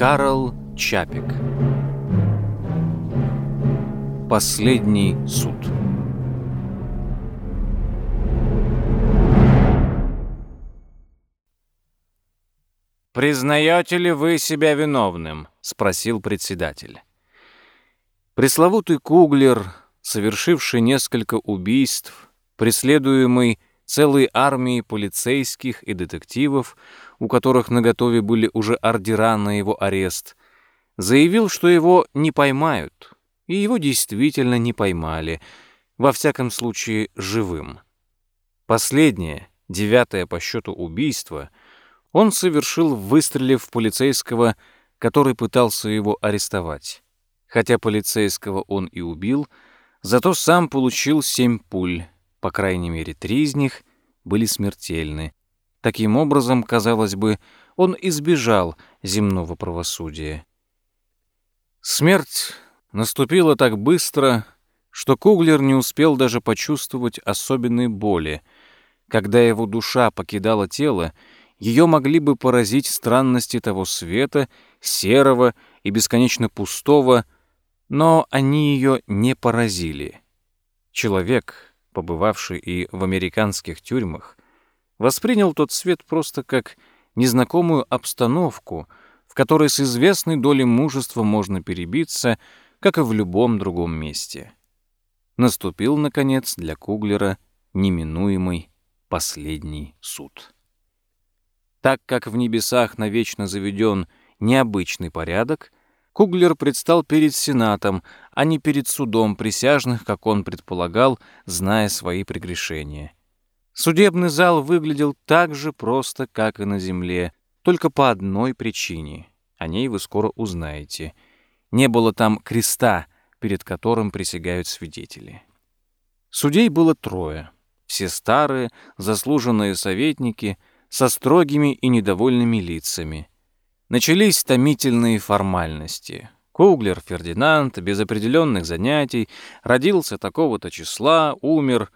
Карл Чапик Последний суд «Признаете ли вы себя виновным?» — спросил председатель. Пресловутый Куглер, совершивший несколько убийств, преследуемый целой армией полицейских и детективов, у которых наготове были уже ордера на его арест, заявил, что его не поймают, и его действительно не поймали, во всяком случае живым. Последнее, девятое по счету убийство, он совершил, выстрелив в полицейского, который пытался его арестовать. Хотя полицейского он и убил, зато сам получил семь пуль, по крайней мере, три из них были смертельны. Таким образом, казалось бы, он избежал земного правосудия. Смерть наступила так быстро, что Куглер не успел даже почувствовать особенной боли. Когда его душа покидала тело, ее могли бы поразить странности того света, серого и бесконечно пустого, но они ее не поразили. Человек, побывавший и в американских тюрьмах, воспринял тот свет просто как незнакомую обстановку, в которой с известной долей мужества можно перебиться, как и в любом другом месте. Наступил, наконец, для Куглера неминуемый последний суд. Так как в небесах навечно заведен необычный порядок, Куглер предстал перед Сенатом, а не перед судом присяжных, как он предполагал, зная свои прегрешения. Судебный зал выглядел так же просто, как и на земле, только по одной причине. О ней вы скоро узнаете. Не было там креста, перед которым присягают свидетели. Судей было трое. Все старые, заслуженные советники, со строгими и недовольными лицами. Начались томительные формальности. Куглер Фердинанд, без определенных занятий, родился такого-то числа, умер.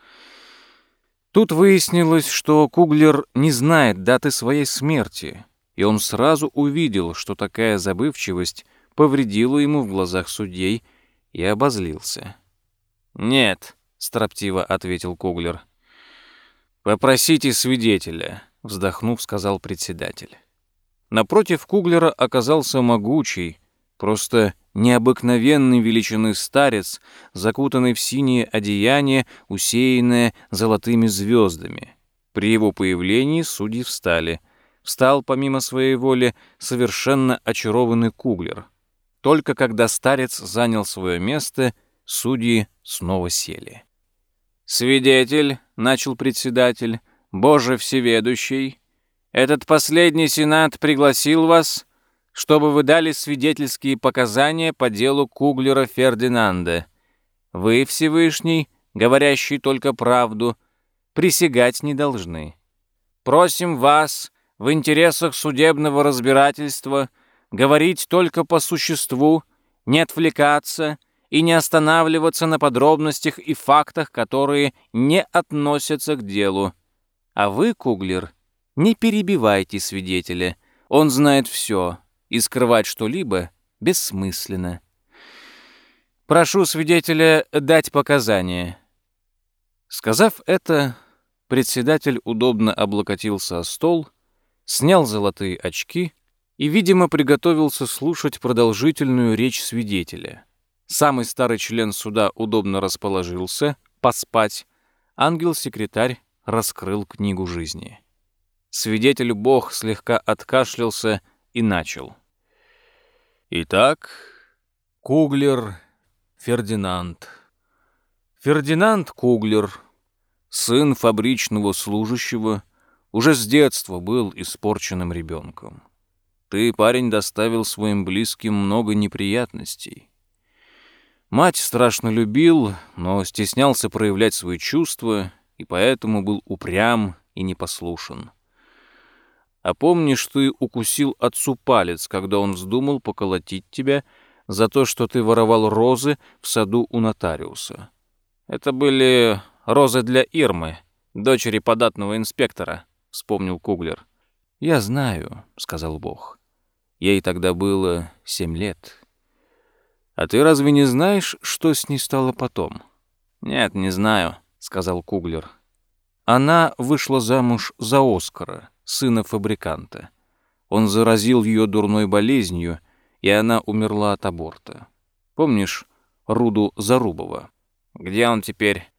Тут выяснилось, что Куглер не знает даты своей смерти, и он сразу увидел, что такая забывчивость повредила ему в глазах судей и обозлился. «Нет», — строптиво ответил Куглер. «Попросите свидетеля», — вздохнув, сказал председатель. Напротив Куглера оказался могучий, просто необыкновенной величины старец, закутанный в синее одеяние, усеянное золотыми звездами. При его появлении судьи встали. Встал, помимо своей воли, совершенно очарованный Куглер. Только когда старец занял свое место, судьи снова сели. «Свидетель», — начал председатель, — «Боже всеведущий, этот последний сенат пригласил вас, чтобы вы дали свидетельские показания по делу Куглера Фердинанда. Вы, Всевышний, говорящий только правду, присягать не должны. Просим вас в интересах судебного разбирательства говорить только по существу, не отвлекаться и не останавливаться на подробностях и фактах, которые не относятся к делу. А вы, Куглер, — не перебивайте свидетеля. Он знает все, и скрывать что-либо бессмысленно. Прошу свидетеля дать показания. Сказав это, председатель удобно облокотился о стол, снял золотые очки и, видимо, приготовился слушать продолжительную речь свидетеля. Самый старый член суда удобно расположился, поспать, ангел-секретарь раскрыл книгу жизни. Свидетель Бог слегка откашлялся и начал. Итак, Куглер Фердинанд. Фердинанд Куглер, сын фабричного служащего, уже с детства был испорченным ребенком. Ты, парень, доставил своим близким много неприятностей. Мать страшно любил, но стеснялся проявлять свои чувства и поэтому был упрям и непослушен. А помнишь, ты укусил отцу палец, когда он вздумал поколотить тебя за то, что ты воровал розы в саду у нотариуса? Это были розы для Ирмы, дочери податного инспектора, вспомнил Куглер. Я знаю, сказал Бог. Ей тогда было семь лет. А ты разве не знаешь, что с ней стало потом? Нет, не знаю, сказал Куглер. Она вышла замуж за Оскара, сына фабриканта. Он заразил ее дурной болезнью, и она умерла от аборта. Помнишь Руду Зарубова? Где он теперь?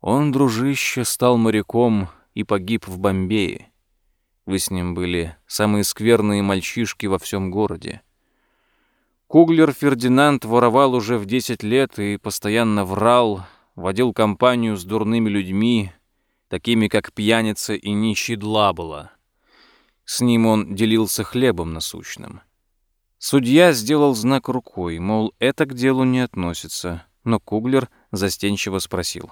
Он, дружище, стал моряком и погиб в Бомбее. Вы с ним были самые скверные мальчишки во всем городе. Куглер Фердинанд воровал уже в 10 лет и постоянно врал, водил компанию с дурными людьми, такими как пьяница и нищий Длабола. С ним он делился хлебом насущным. Судья сделал знак рукой, мол, это к делу не относится, но Куглер застенчиво спросил.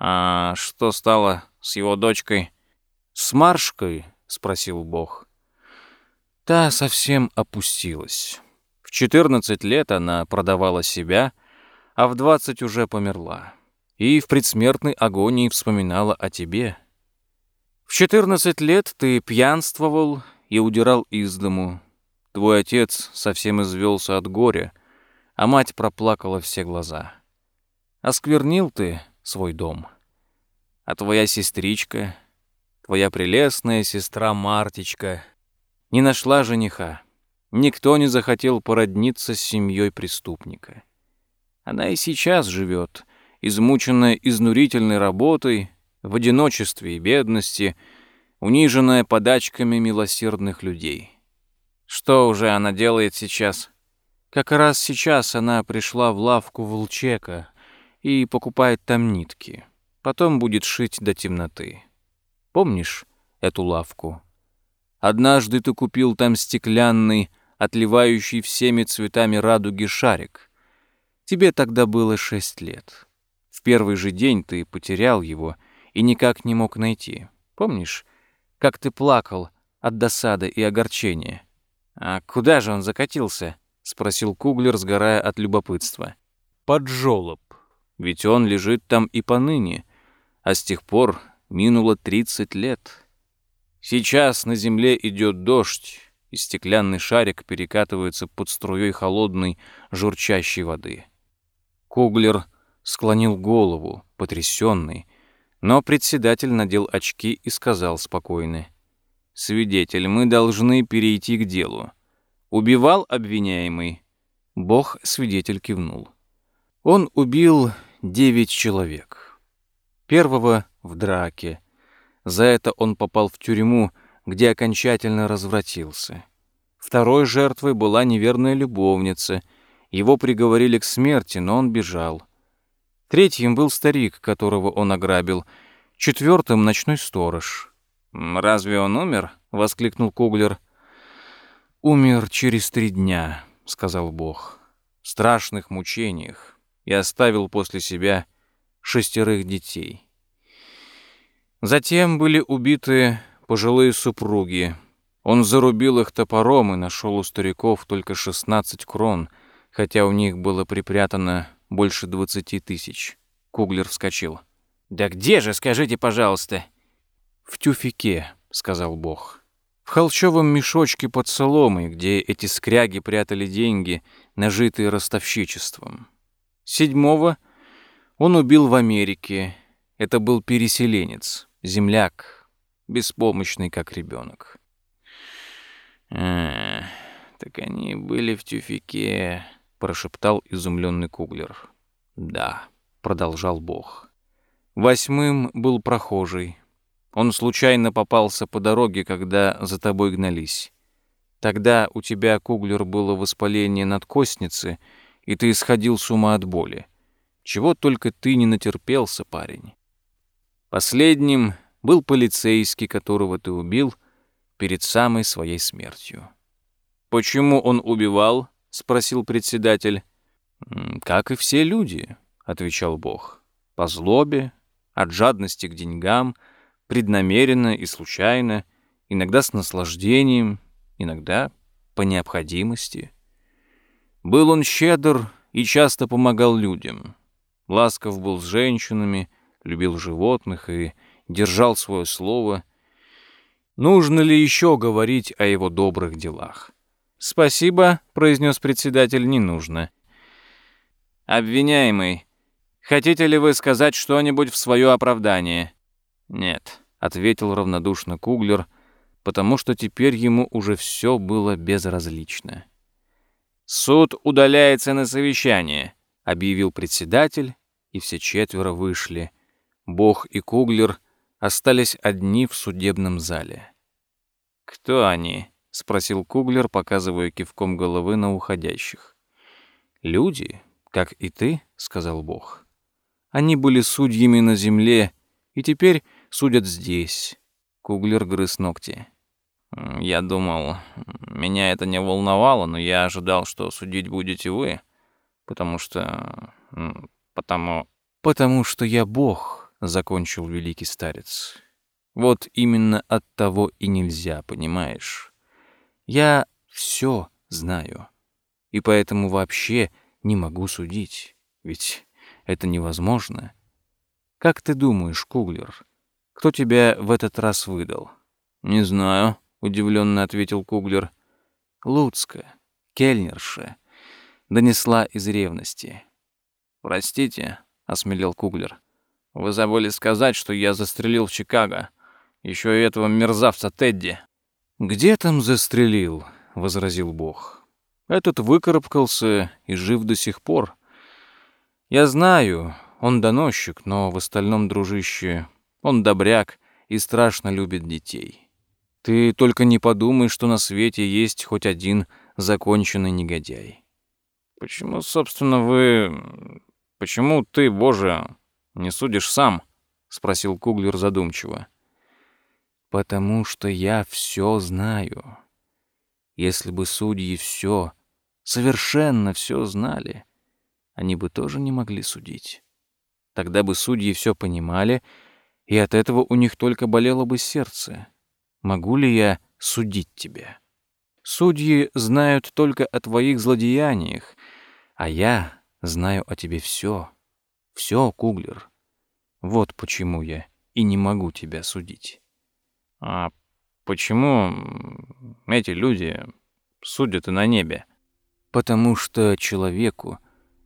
«А что стало с его дочкой?» «С Маршкой?» — спросил Бог. Та совсем опустилась. В 14 лет она продавала себя, а в 20 уже померла. И в предсмертной агонии вспоминала о тебе. В 14 лет ты пьянствовал и удирал из дому. Твой отец совсем извелся от горя, а мать проплакала все глаза. Осквернил ты свой дом. А твоя сестричка, твоя прелестная сестра Мартичка, не нашла жениха. Никто не захотел породниться с семьей преступника. Она и сейчас живет, измученная изнурительной работой, в одиночестве и бедности, униженная подачками милосердных людей. Что уже она делает сейчас? Как раз сейчас она пришла в лавку Волчека и покупает там нитки. Потом будет шить до темноты. Помнишь эту лавку? Однажды ты купил там стеклянный, отливающий всеми цветами радуги шарик. Тебе тогда было шесть лет. В первый же день ты потерял его и никак не мог найти. Помнишь, как ты плакал от досады и огорчения? А куда же он закатился? спросил Куглер, сгорая от любопытства. Под жёлоб. Ведь он лежит там и поныне, а с тех пор минуло тридцать лет. Сейчас на земле идет дождь, и стеклянный шарик перекатывается под струей холодной, журчащей воды. Куглер склонил голову, потрясенный, но председатель надел очки и сказал спокойно. «Свидетель, мы должны перейти к делу. Убивал обвиняемый?» Бог свидетель кивнул. Он убил девять человек. Первого в драке. За это он попал в тюрьму, где окончательно развратился. Второй жертвой была неверная любовница. Его приговорили к смерти, но он бежал. Третьим был старик, которого он ограбил. Четвертым — ночной сторож. «Разве он умер?» — воскликнул Куглер. «Умер через три дня», — сказал Бог. «В страшных мучениях. И оставил после себя шестерых детей». Затем были убиты пожилые супруги. Он зарубил их топором и нашел у стариков только 16 крон, хотя у них было припрятано больше 20 тысяч. Куглер вскочил. «Да где же, скажите, пожалуйста?» «В тюфике», — сказал Бог. «В холчевом мешочке под соломой, где эти скряги прятали деньги, нажитые ростовщичеством. Седьмого он убил в Америке. Это был переселенец, земляк, беспомощный, как ребенок. «А, так они были в тюфике», — прошептал изумленный Куглер. «Да», — продолжал Бог. Восьмым был прохожий. Он случайно попался по дороге, когда за тобой гнались. Тогда у тебя, Куглер, было воспаление надкостницы, и ты исходил с ума от боли. Чего только ты не натерпелся, парень. Последним был полицейский, которого ты убил перед самой своей смертью. «Почему он убивал?» — спросил председатель. «Как и все люди», — отвечал Бог. «По злобе, от жадности к деньгам, преднамеренно и случайно, иногда с наслаждением, иногда по необходимости. Был он щедр и часто помогал людям. Ласков был с женщинами, любил животных и держал свое слово. Нужно ли еще говорить о его добрых делах? «Спасибо», — произнес председатель, — «не нужно». «Обвиняемый, Хотите ли вы сказать что-нибудь в свое оправдание?» «Нет», — ответил равнодушно Куглер, потому что теперь ему уже все было безразлично. «Суд удаляется на совещание», — объявил председатель, и все четверо вышли. Бог и Куглер остались одни в судебном зале. «Кто они?» — спросил Куглер, показывая кивком головы на уходящих. «Люди, как и ты», — сказал Бог. Они были судьями на земле и теперь судят здесь. Куглер грыз ногти. Я думал, меня это не волновало, но я ожидал, что судить будете вы, потому что... потому... Потому что я бог, закончил великий старец. Вот именно от того и нельзя, понимаешь? Я все знаю, и поэтому вообще не могу судить, ведь это невозможно. Как ты думаешь, Куглер, кто тебя в этот раз выдал? Не знаю, удивленно ответил Куглер. Луцка, кельнерша, донесла из ревности. Простите, осмелел Куглер. Вы забыли сказать, что я застрелил в Чикаго. Еще и этого мерзавца Тедди. Где там застрелил? возразил Бог. Этот выкарабкался и жив до сих пор. Я знаю, он доносчик, но в остальном, дружище, он добряк и страшно любит детей. Ты только не подумай, что на свете есть хоть один законченный негодяй. Почему, собственно, вы... Почему ты, Боже, не судишь сам? Спросил Куглер задумчиво. Потому что я все знаю. Если бы судьи все, совершенно все знали, они бы тоже не могли судить. Тогда бы судьи все понимали, и от этого у них только болело бы сердце. Могу ли я судить тебя? Судьи знают только о твоих злодеяниях, а я знаю о тебе все. Все, Куглер. Вот почему я и не могу тебя судить. А почему эти люди судят и на небе? Потому что человеку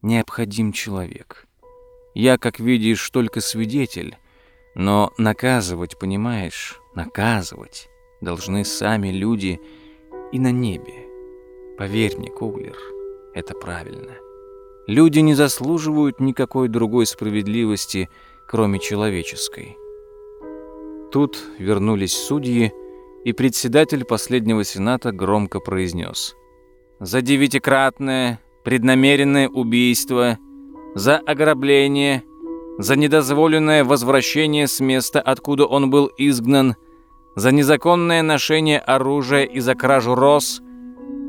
необходим человек. Я, как видишь, только свидетель, но наказывать, понимаешь, наказывать должны сами люди и на небе. Поверь мне, Куглер, это правильно. Люди не заслуживают никакой другой справедливости, кроме человеческой. Тут вернулись судьи, и председатель последнего сената громко произнес. «За девятикратное преднамеренное убийство, за ограбление, за недозволенное возвращение с места, откуда он был изгнан, за незаконное ношение оружия и за кражу роз,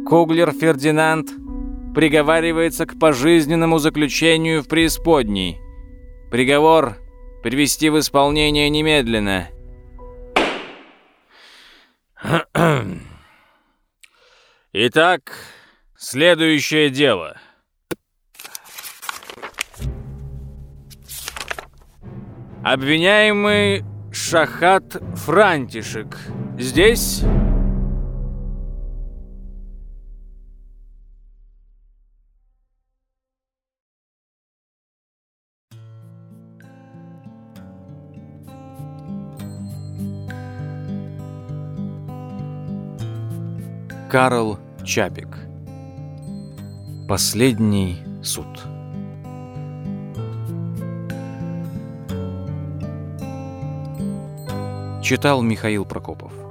Куглер Фердинанд приговаривается к пожизненному заключению в преисподней. Приговор привести в исполнение немедленно. Итак, Следующее дело. Обвиняемый Шахат Франтишек здесь? Карл Чапик. Последний суд. Читал Михаил Прокопов.